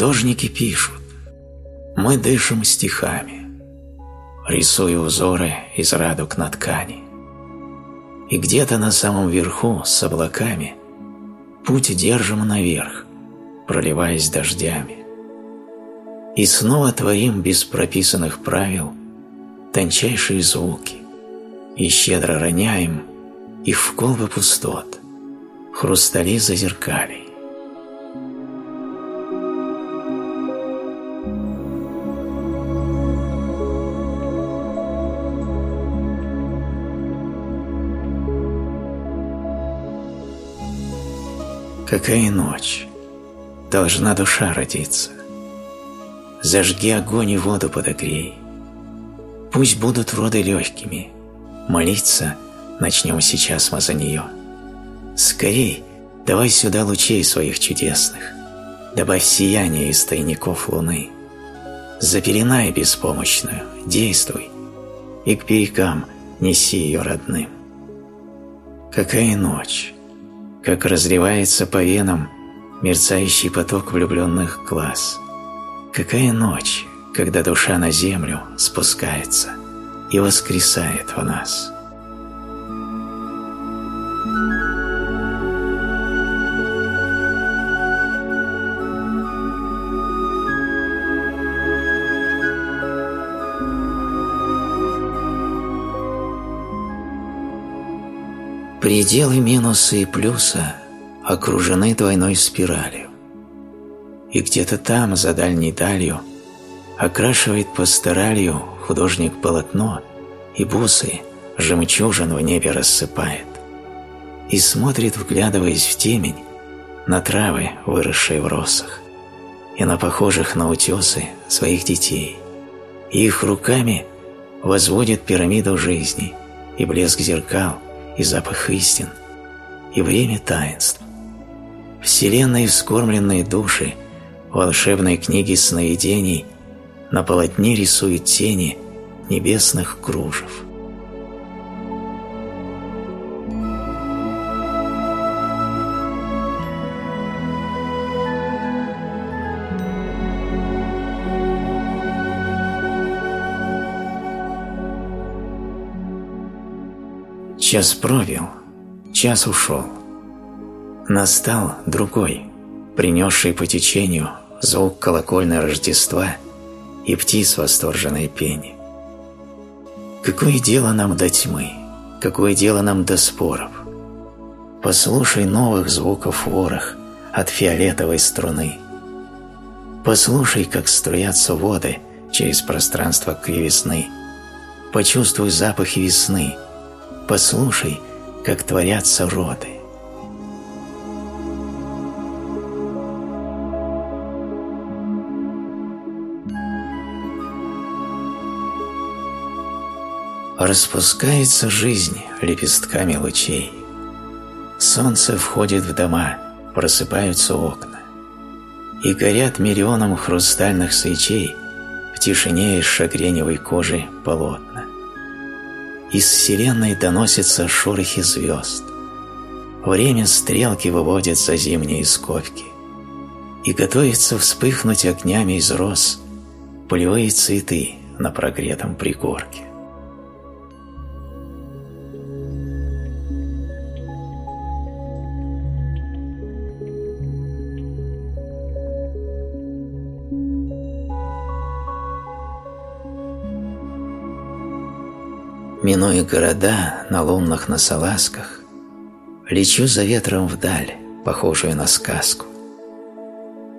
Художники пишут, мы дышим стихами, рисуя узоры из радуг на ткани. И где-то на самом верху с облаками путь держим наверх, проливаясь дождями. И снова творим без прописанных правил тончайшие звуки, и щедро роняем их в колбы пустот, хрустали зазеркалей. Какая ночь! Должна душа родиться. Зажги огонь и воду подогрей. Пусть будут роды легкими. Молиться начнем сейчас мы за нее. Скорей, давай сюда лучей своих чудесных. Добавь сияние из тайников луны. Запеленай беспомощную, действуй, и к берегам неси ее родным. Какая ночь, как разливается по венам мерцающий поток влюбленных глаз. Какая ночь, когда душа на землю спускается и воскресает в нас. Пределы минуса и плюса окружены двойной спиралью. И где-то там, за дальней далью, окрашивает пасторалью художник полотно и бусы жемчужин в небе рассыпает. И смотрит, вглядываясь в темень, на травы, выросшие в росах, и на похожих на утесы своих детей. И их руками возводит пирамиду жизни, и блеск зеркал, и запах истин, и время таинств. Вселенной вскормленные души волшебной книги сновидений на полотне рисуют тени небесных кружев. Час пробил, час ушел. Настал другой, принесший по течению звук колокольной Рождества и птиц восторженной пени. Какое дело нам до тьмы, какое дело нам до споров? Послушай новых звуков ворох от фиолетовой струны. Послушай, как струятся воды через пространство кривесны. Почувствуй запах весны – Послушай, как творятся роды. Распускается жизнь лепестками лучей. Солнце входит в дома, просыпаются окна. И горят миллионом хрустальных свечей в тишине из шагреневой кожи полотна. Из вселенной доносятся шорохи звезд. Время стрелки выводит за зимние скобки. И готовится вспыхнуть огнями из роз полевые цветы на прогретом пригорке. Минуя города на лунных носоласках, Лечу за ветром вдаль, похожую на сказку.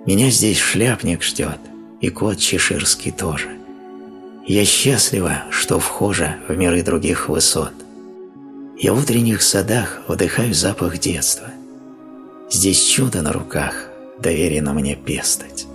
Меня здесь шляпник ждет, и кот чеширский тоже. Я счастлива, что вхожа в миры других высот. Я в утренних садах вдыхаю запах детства. Здесь чудо на руках, доверено мне пестать.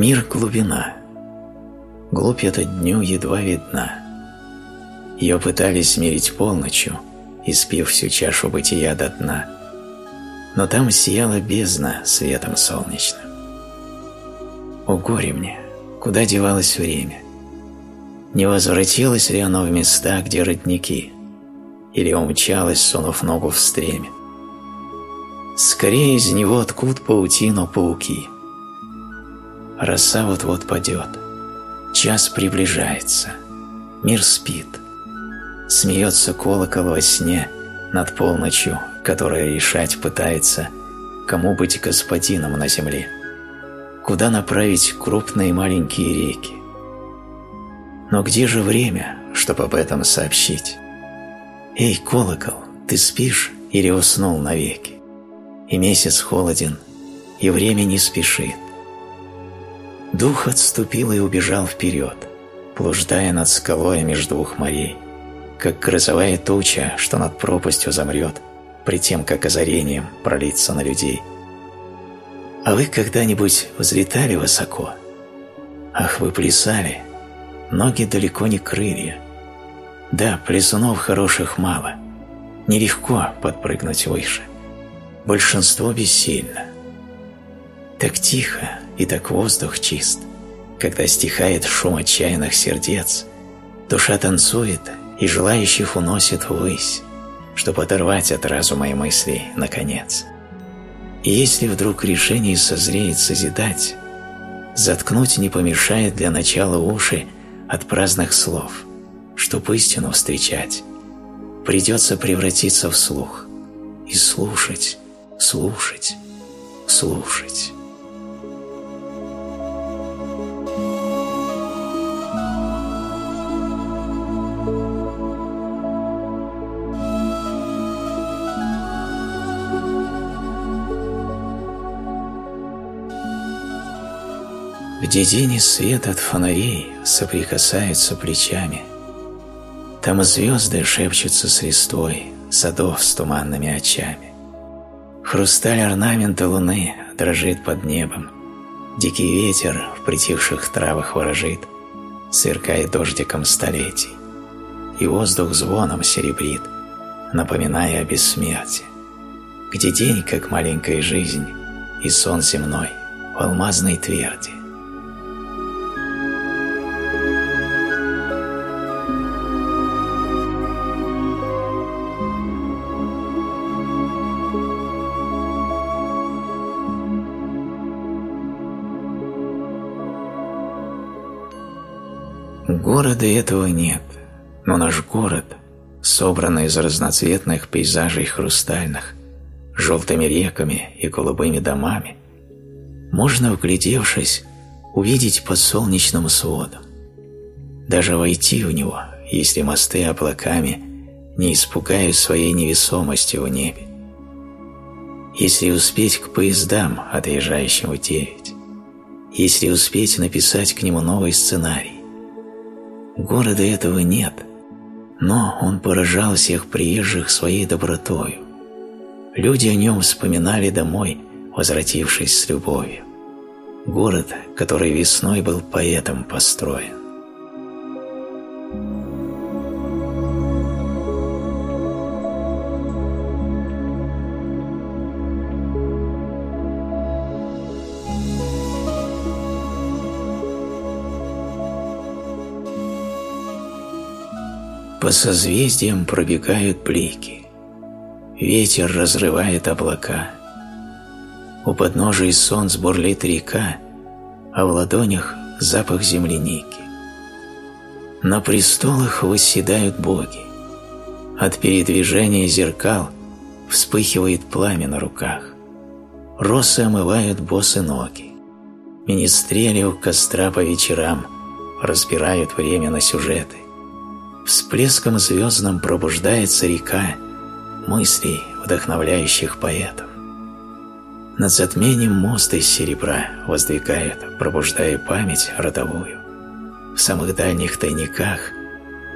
Мир – глубина. Глубь эта дню едва видна. Ее пытались смирить полночью, испив всю чашу бытия до дна. Но там сияла бездна светом солнечным. О горе мне, куда девалось время? Не возвратилось ли оно в места, где родники? Или умчалось, сунув ногу в стремя? Скорее из него ткут паутину пауки. Роса вот-вот падет. Час приближается. Мир спит. Смеется колокол во сне над полночью, которая решать пытается, кому быть господином на земле. Куда направить крупные и маленькие реки. Но где же время, чтобы об этом сообщить? Эй, колокол, ты спишь или уснул навеки? И месяц холоден, и время не спешит. Дух отступил и убежал вперед, блуждая над скалой между двух морей, как грозовая туча, что над пропастью замрет, при тем, как озарением пролиться на людей. А вы когда-нибудь взлетали высоко? Ах, вы плясали, ноги далеко не крылья. Да, плясунов хороших мало, нелегко подпрыгнуть выше. Большинство бессильно. Так тихо, и так воздух чист. Когда стихает шум отчаянных сердец, душа танцует и желающих уносит ввысь, чтобы оторвать от разума и мыслей, наконец. И если вдруг решение созреет созидать, заткнуть не помешает для начала уши от праздных слов, чтоб истину встречать. Придется превратиться в слух и слушать, слушать, слушать. И свет от фонарей соприкасаются плечами, Там звезды шепчутся с листвой садов с туманными очами. Хрусталь орнамента луны дрожит под небом, Дикий ветер в притихших травах ворожит, Сверкая дождиком столетий, И воздух звоном серебрит, Напоминая о бессмертии, Где день, как маленькая жизнь, И сон земной в алмазной тверди. Города этого нет, но наш город, собранный из разноцветных пейзажей хрустальных, желтыми реками и голубыми домами, можно, вглядевшись, увидеть под солнечным сводом. Даже войти в него, если мосты облаками не испугают своей невесомостью в небе. Если успеть к поездам, отъезжающим в девять, если успеть написать к нему новый сценарий, Города этого нет, но он поражал всех приезжих своей добротою. Люди о нем вспоминали домой, возвратившись с любовью. Город, который весной был поэтом построен. По созвездиям пробегают блики. Ветер разрывает облака. У подножия солнц бурлит река, а в ладонях запах земляники. На престолах восседают боги. От передвижения зеркал вспыхивает пламя на руках. Росы омывают босы ноги. Министрели у костра по вечерам разбирают время на сюжеты. Всплеском звездным пробуждается река мыслей, вдохновляющих поэтов. Над затмением мост из серебра воздвигает, пробуждая память родовую. В самых дальних тайниках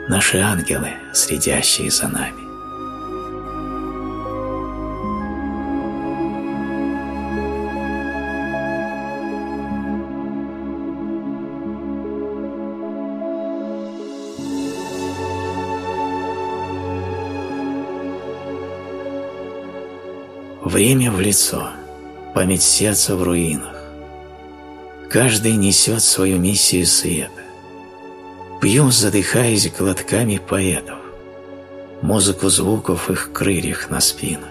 наши ангелы, следящие за нами. Время в лицо, память сердца в руинах. каждый несет свою миссию света. Пью, задыхаясь глотками поэтов, музыку звуков их крыльях на спинах.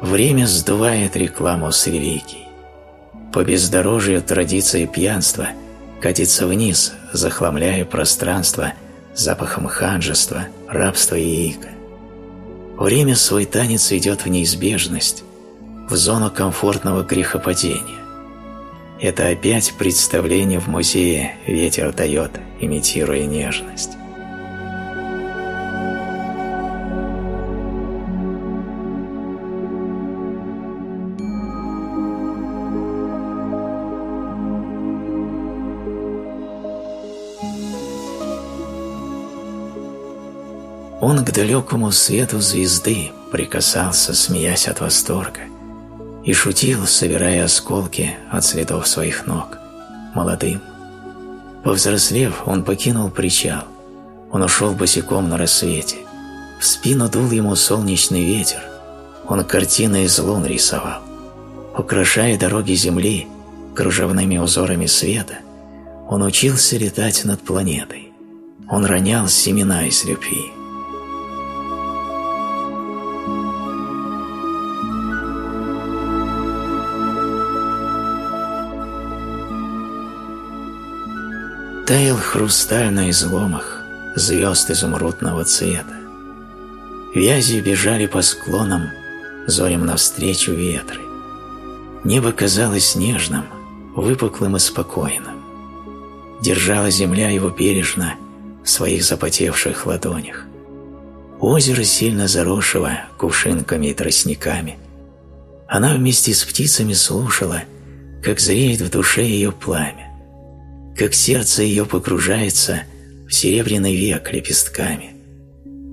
Время сдувает рекламу с религий. По бездорожью традиции пьянства катится вниз, захламляя пространство запахом ханжества, рабства и иго. Время свой танец ведет в неизбежность, в зону комфортного грехопадения. Это опять представление в музее «Ветер дает», имитируя нежность. Далекому свету звезды прикасался, смеясь от восторга – и шутил, собирая осколки от следов своих ног, молодым. Повзрослев, он покинул причал. Он ушел босиком на рассвете. В спину дул ему солнечный ветер. Он картины из лун рисовал. Украшая дороги земли кружевными узорами света, он учился летать над планетой. Он ронял семена из любви. Таял хрусталь на изломах звезд изумрудного цвета. Вязи бежали по склонам, зорем навстречу ветры. Небо казалось нежным, выпуклым и спокойным. Держала земля его бережно в своих запотевших ладонях. Озеро сильно заросшего кувшинками и тростниками. Она вместе с птицами слушала, как зреет в душе ее пламя как сердце ее погружается в серебряный век лепестками,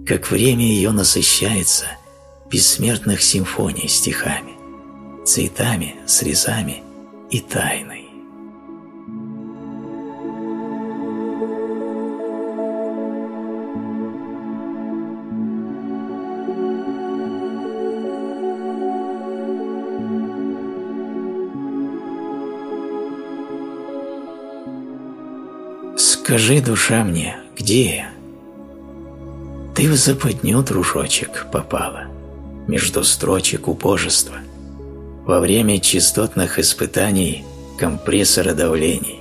как время ее насыщается бессмертных симфоний стихами, цветами, срезами и тайной. Скажи, душа мне, где я? Ты в западню, дружочек, попала, между строчек убожества, во время частотных испытаний компрессора давлений.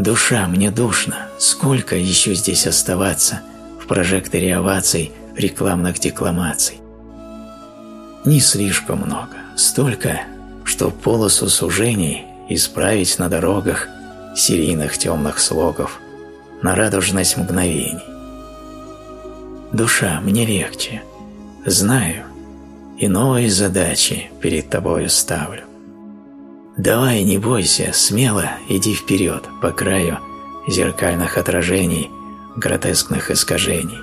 Душа, мне душно, сколько еще здесь оставаться в прожекторе оваций, рекламных декламаций? Не слишком много, столько, что полосу сужений исправить на дорогах серийных темных слогов на радужность мгновений. Душа, мне легче. Знаю, и новые задачи перед тобою ставлю. Давай, не бойся, смело иди вперед по краю зеркальных отражений, гротескных искажений.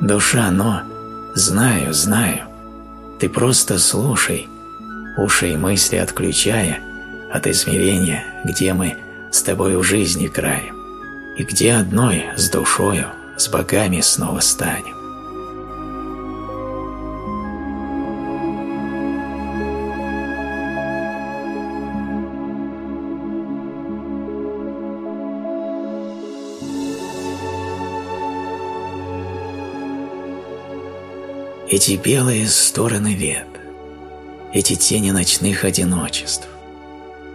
Душа, но знаю, знаю, ты просто слушай, уши и мысли отключая от измерения, где мы с тобой в жизни краем, и где одной с душою, с богами снова станем. Эти белые стороны лет, эти тени ночных одиночеств,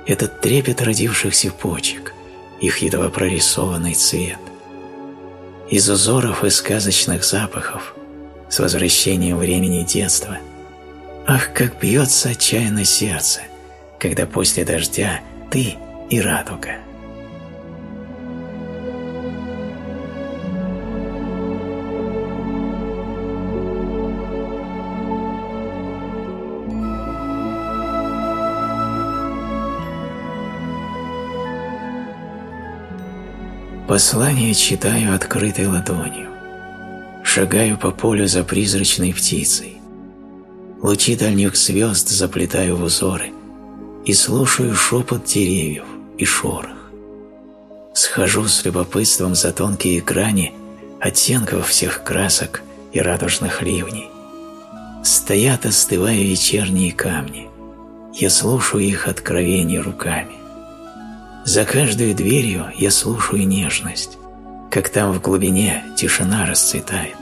этот трепет родившихся почек, их едва прорисованный цвет. Из узоров и сказочных запахов, с возвращением времени детства. Ах, как бьется отчаянно сердце, когда после дождя ты и радуга. Послание читаю открытой ладонью. Шагаю по полю за призрачной птицей. Лучи дальних звезд заплетаю в узоры и слушаю шепот деревьев и шорох. Схожу с любопытством за тонкие грани оттенков всех красок и радужных ливней. Стоят, остывая вечерние камни. я слушаю их откровения руками. За каждой дверью я слушаю нежность, как там в глубине тишина расцветает.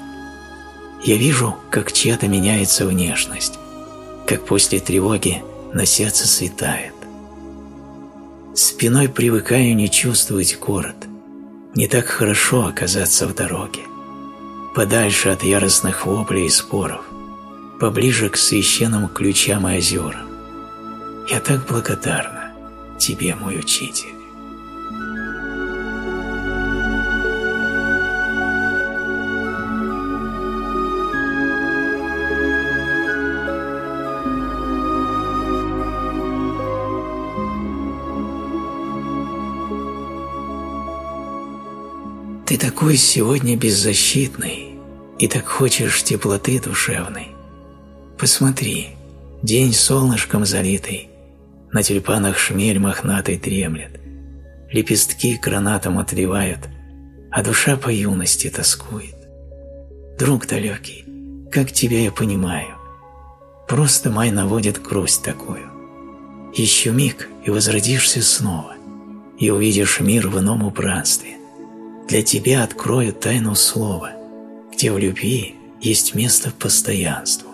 Я вижу, как чья-то меняется внешность, как после тревоги на сердце светает. Спиной привыкаю не чувствовать город, не так хорошо оказаться в дороге, подальше от яростных воплей и споров, поближе к священным ключам и озерам. Я так благодарна тебе, мой учитель. Ты такой сегодня беззащитный и так хочешь теплоты душевной. Посмотри, день солнышком залитый, на тюльпанах шмель мохнатый дремлет, лепестки гранатом отливают, а душа по юности тоскует. Друг далекий, как тебя я понимаю, просто май наводит грусть такую. Еще миг, и возродишься снова, и увидишь мир в ином убранстве для тебя открою тайну слова, где в любви есть место постоянству.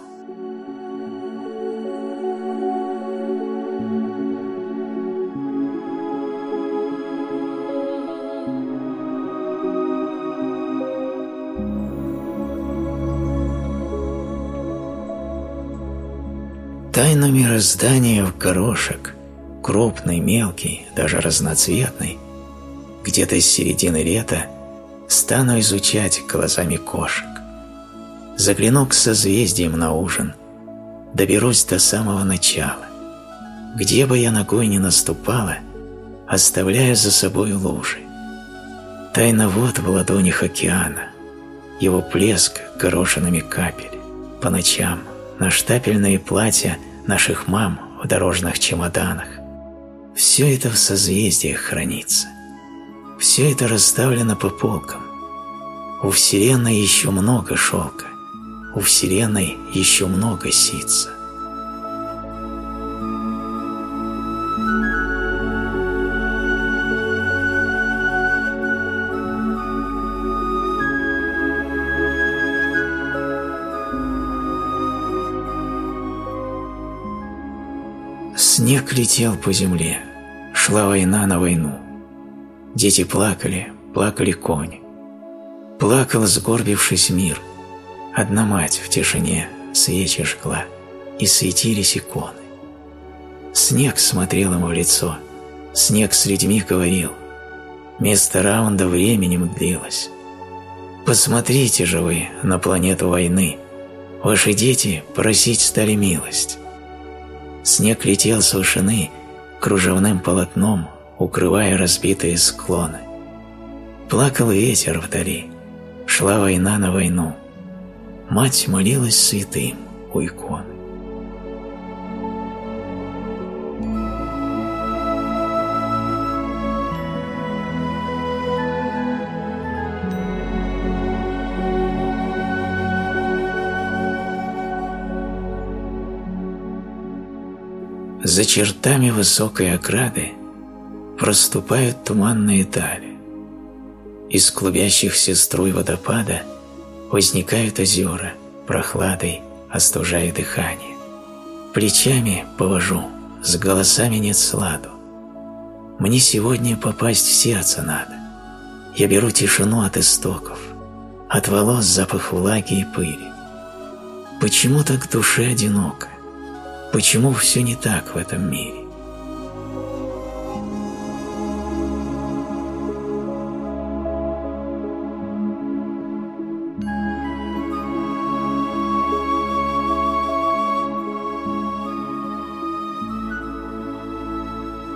Тайну мироздания в горошек, крупный, мелкий, даже разноцветный, где-то с середины лета стану изучать глазами кошек. Загляну к созвездиям на ужин, доберусь до самого начала. Где бы я ногой ни наступала, оставляя за собой лужи. Тайна вод в ладонях океана, его плеск горошинами капель, по ночам на штапельные платья наших мам в дорожных чемоданах. Все это в созвездиях хранится. Все это расставлено по полкам. У Вселенной еще много шелка, у Вселенной еще много ситца. Снег летел по земле, шла война на войну. Дети плакали, плакали кони. Плакал, сгорбившись мир. Одна мать в тишине свечи жгла, и светились иконы. Снег смотрел ему в лицо, снег с людьми говорил. Место раунда временем длилось. Посмотрите же вы на планету войны, ваши дети просить стали милость. Снег летел с вышины кружевным полотном укрывая разбитые склоны. Плакал ветер вдали, шла война на войну. Мать молилась святым у иконы. За чертами высокой ограды проступают туманные дали. Из клубящихся струй водопада возникают озера, прохладой остужая дыхание. Плечами повожу, с голосами нет сладу. Мне сегодня попасть в сердце надо. Я беру тишину от истоков, от волос запах влаги и пыли. Почему так душе одиноко? Почему все не так в этом мире?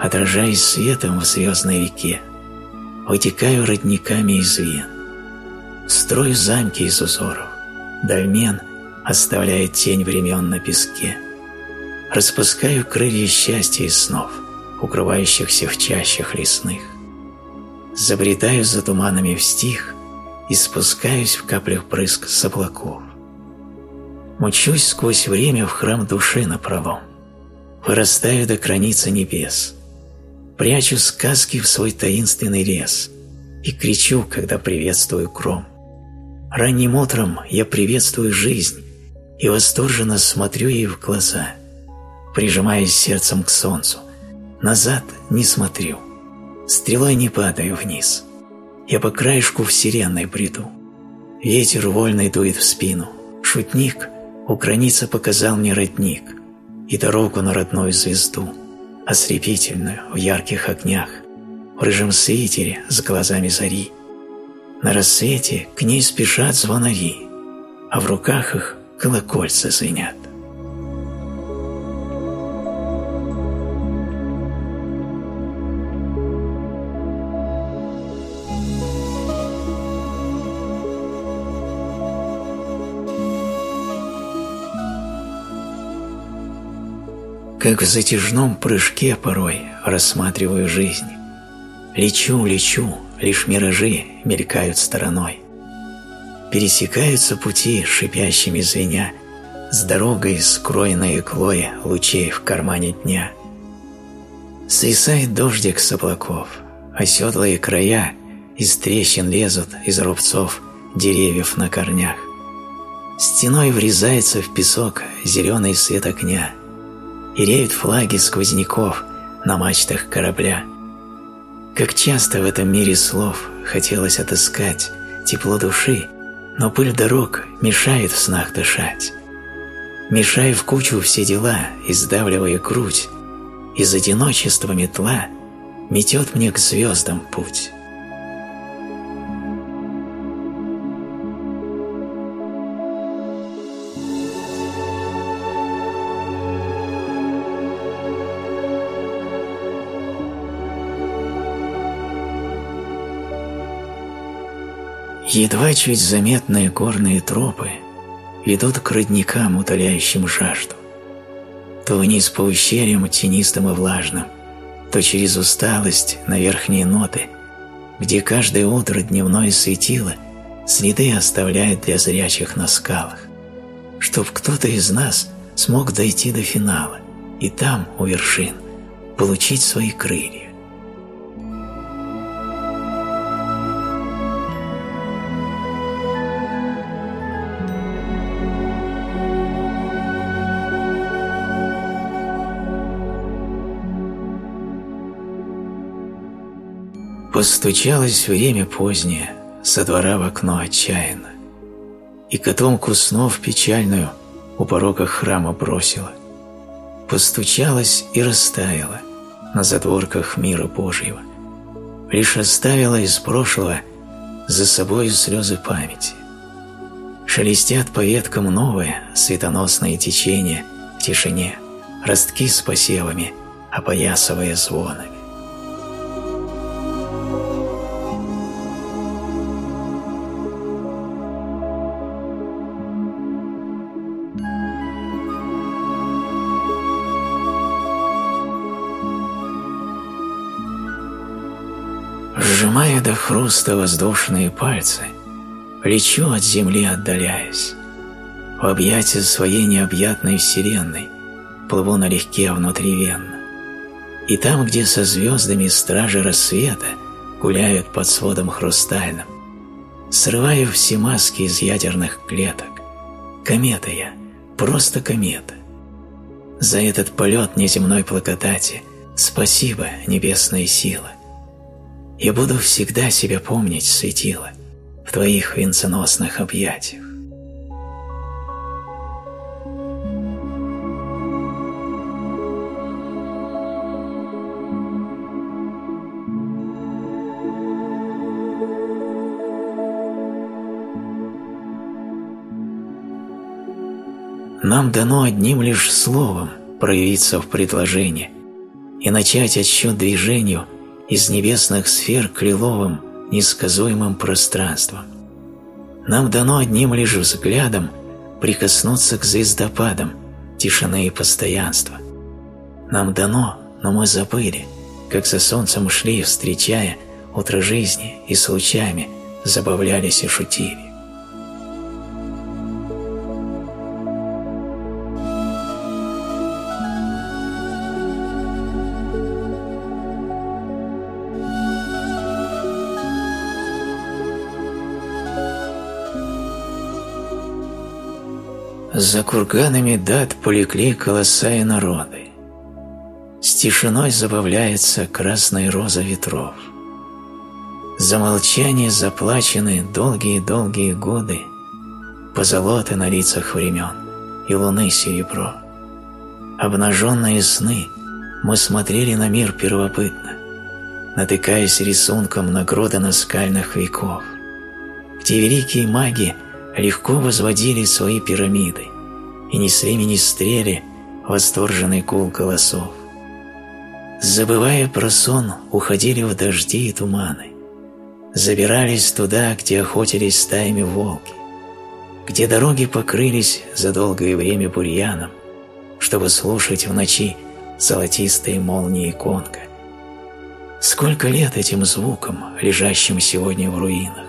отражаясь светом в звездной реке, вытекаю родниками из вен. Строю замки из узоров, дольмен оставляет тень времен на песке. Распускаю крылья счастья и снов, укрывающихся в чащах лесных. Забредаю за туманами в стих и спускаюсь в каплях брызг с облаков. Мучусь сквозь время в храм души напролом. Вырастаю до границы небес, прячу сказки в свой таинственный лес и кричу, когда приветствую гром. Ранним утром я приветствую жизнь и восторженно смотрю ей в глаза, прижимаясь сердцем к солнцу. Назад не смотрю, стрелой не падаю вниз. Я по краешку вселенной бреду. Ветер вольный дует в спину. Шутник у границы показал мне родник и дорогу на родную звезду, ослепительную в ярких огнях, в рыжем свитере с глазами зари. На рассвете к ней спешат звонари, а в руках их колокольца звенят. Как в затяжном прыжке порой рассматриваю жизнь. Лечу, лечу, лишь миражи мелькают стороной. Пересекаются пути шипящими звеня, С дорогой, скроенной иглой лучей в кармане дня. Свисает дождик с облаков, оседлые края Из трещин лезут, из рубцов деревьев на корнях. Стеной врезается в песок зеленый свет огня, И реют флаги сквозняков на мачтах корабля. Как часто в этом мире слов хотелось отыскать тепло души, но пыль дорог мешает в снах дышать. Мешая в кучу все дела и сдавливая грудь, из одиночества метла метет мне к звездам путь. Едва чуть заметные горные тропы ведут к родникам, утоляющим жажду. То вниз по ущельям тенистым и влажным, то через усталость на верхние ноты, где каждое утро дневное светило следы оставляет для зрячих на скалах, чтоб кто-то из нас смог дойти до финала и там, у вершин, получить свои крылья. Постучалось время позднее, со двора в окно отчаянно, и котомку снов печальную у порога храма бросила. Постучалась и растаяла на задворках мира Божьего, лишь оставила из прошлого за собой слезы памяти. Шелестят по веткам новые светоносные течения в тишине, ростки с посевами, опоясывая звонами. До хруста воздушные пальцы, Лечу от земли, отдаляясь. В объятия своей необъятной вселенной Плыву налегке внутривенно. И там, где со звездами стражи рассвета Гуляют под сводом хрустальным, Срываю все маски из ядерных клеток. Комета я, просто комета. За этот полет неземной плакатати Спасибо, небесная сила. Я буду всегда себя помнить, светило, в твоих венценосных объятиях. Нам дано одним лишь словом проявиться в предложении и начать отсчет движению – из небесных сфер к лиловым, несказуемым пространствам. Нам дано одним лишь взглядом прикоснуться к звездопадам тишины и постоянства. Нам дано, но мы забыли, как за солнцем шли, встречая утро жизни и с лучами забавлялись и шутили. За курганами дат полегли колоса и народы. С тишиной забавляется красная роза ветров. За молчание заплачены долгие-долгие годы, Позолоты на лицах времен и луны серебро. Обнаженные сны мы смотрели на мир первобытно, Натыкаясь рисунком на гроды наскальных веков, Где великие маги легко возводили свои пирамиды И несли министрели восторженный гул голосов. Забывая про сон, уходили в дожди и туманы, Забирались туда, где охотились стаями волки, Где дороги покрылись за долгое время бурьяном, Чтобы слушать в ночи золотистые молнии конга. Сколько лет этим звукам, лежащим сегодня в руинах?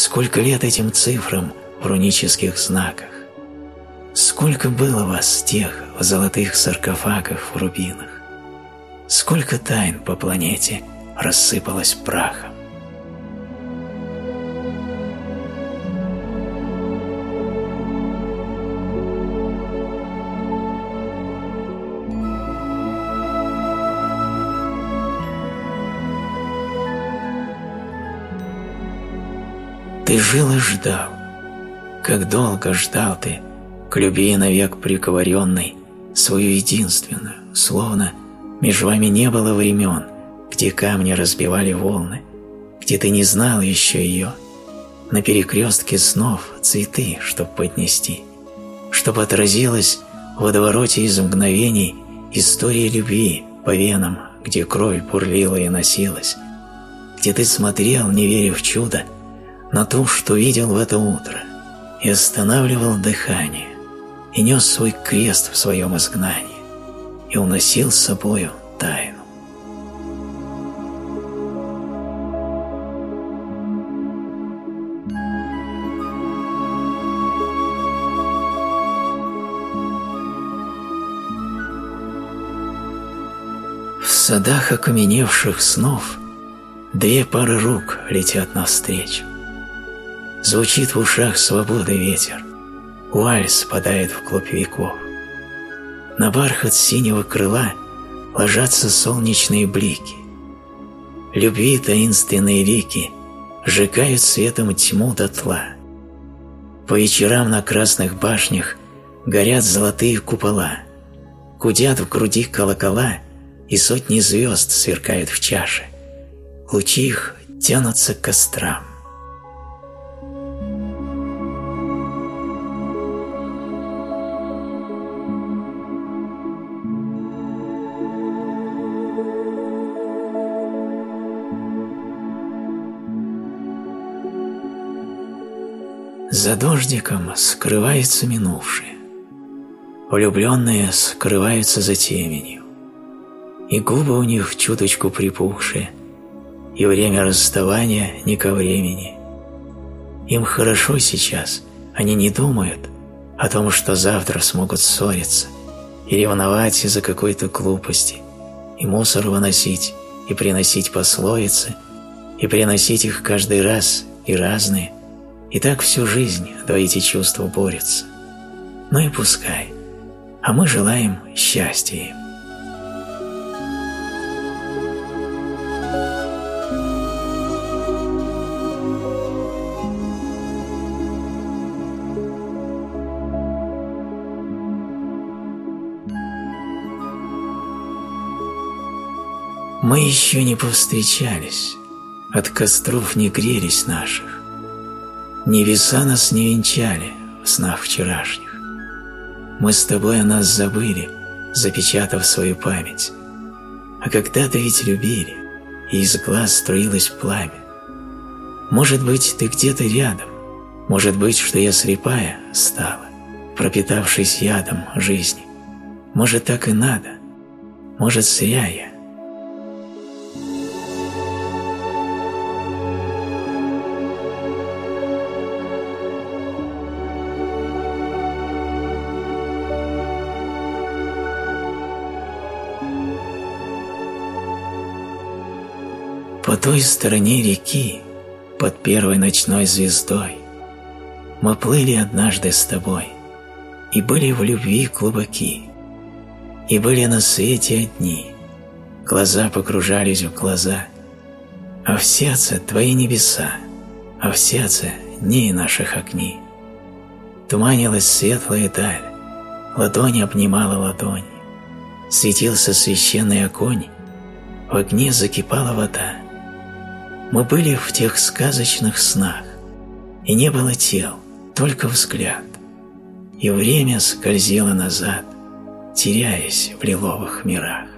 Сколько лет этим цифрам в рунических знаках? Сколько было вас тех в золотых саркофагах в рубинах? Сколько тайн по планете рассыпалось прахом? Ты жил и ждал. Как долго ждал ты, к любви навек приговоренной, свою единственную, словно между вами не было времен, где камни разбивали волны, где ты не знал еще ее, на перекрестке снов цветы, чтоб поднести, чтоб отразилась в водовороте из мгновений история любви по венам, где кровь бурлила и носилась, где ты смотрел, не веря в чудо, на то, что видел в это утро, и останавливал дыхание, и нес свой крест в своем изгнании, и уносил с собою тайну. В садах окаменевших снов две пары рук летят навстречу. Звучит в ушах свободы ветер, Вуаль спадает в клуб веков. На бархат синего крыла Ложатся солнечные блики. Любви таинственные лики Сжигают светом тьму дотла. По вечерам на красных башнях Горят золотые купола, Гудят в груди колокола, И сотни звезд сверкают в чаше. Лучи их тянутся к кострам. За дождиком скрывается минувшее. Влюбленные скрываются за теменью. И губы у них чуточку припухшие, и время расставания не ко времени. Им хорошо сейчас, они не думают о том, что завтра смогут ссориться и ревновать из-за какой-то глупости, и мусор выносить, и приносить пословицы, и приносить их каждый раз и разные, и так всю жизнь два эти чувства борются. Ну и пускай. А мы желаем счастья им. Мы еще не повстречались, от костров не грелись наших. Небеса нас не венчали в снах вчерашних. Мы с тобой о нас забыли, запечатав свою память. А когда-то ведь любили, и из глаз струилось пламя. Может быть, ты где-то рядом, может быть, что я слепая стала, пропитавшись ядом жизни. Может, так и надо, может, зря я. Той стороне реки, под первой ночной звездой, Мы плыли однажды с тобой, и были в любви глубоки, и были на свете одни, глаза погружались в глаза, а в сердце твои небеса, а в сердце дней наших огни. Туманилась светлая даль, ладонь обнимала ладонь, светился священный огонь, в огне закипала вода. Мы были в тех сказочных снах, и не было тел, только взгляд, и время скользило назад, теряясь в лиловых мирах.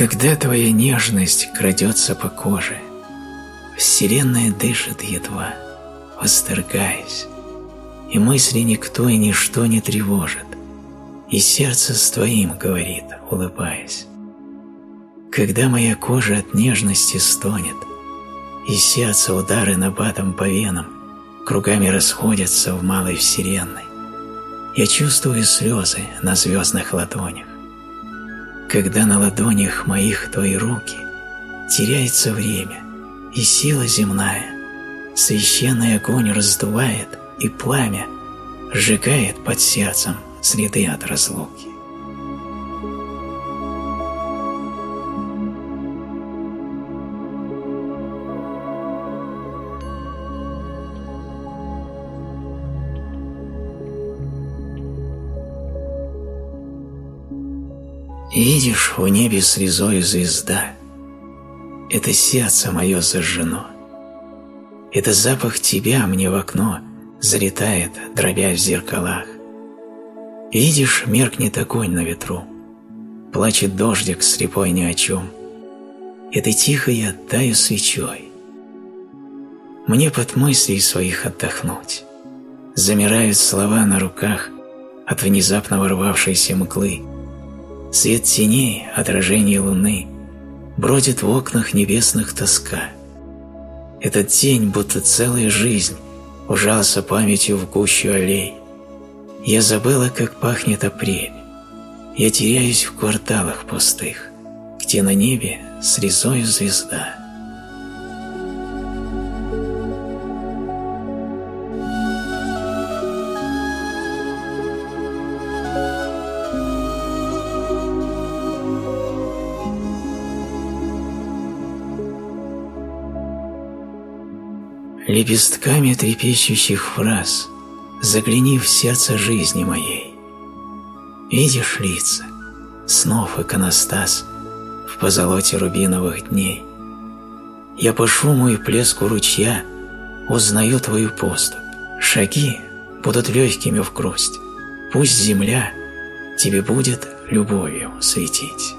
Когда твоя нежность крадется по коже, Вселенная дышит едва, восторгаясь, И мысли никто и ничто не тревожит, И сердце с твоим говорит, улыбаясь. Когда моя кожа от нежности стонет, И сердце удары набатом по венам Кругами расходятся в малой вселенной, Я чувствую слезы на звездных ладонях когда на ладонях моих твои руки теряется время и сила земная, священный огонь раздувает и пламя сжигает под сердцем следы от разлуки. Видишь в небе слезой звезда. Это сердце мое зажжено. Это запах тебя мне в окно залетает, дробя в зеркалах. Видишь, меркнет огонь на ветру, Плачет дождик слепой ни о чем. Это тихо я таю свечой. Мне под мыслей своих отдохнуть. Замирают слова на руках От внезапно ворвавшейся мглы, Свет теней, отражение луны, бродит в окнах небесных тоска. Этот день, будто целая жизнь, ужался памятью в гущу аллей. Я забыла, как пахнет апрель. Я теряюсь в кварталах пустых, где на небе с резою звезда. Лепестками трепещущих фраз Загляни в сердце жизни моей. Видишь лица, снов иконостас В позолоте рубиновых дней. Я по шуму и плеску ручья Узнаю твою поступь. Шаги будут легкими в грусть. Пусть земля тебе будет любовью светить.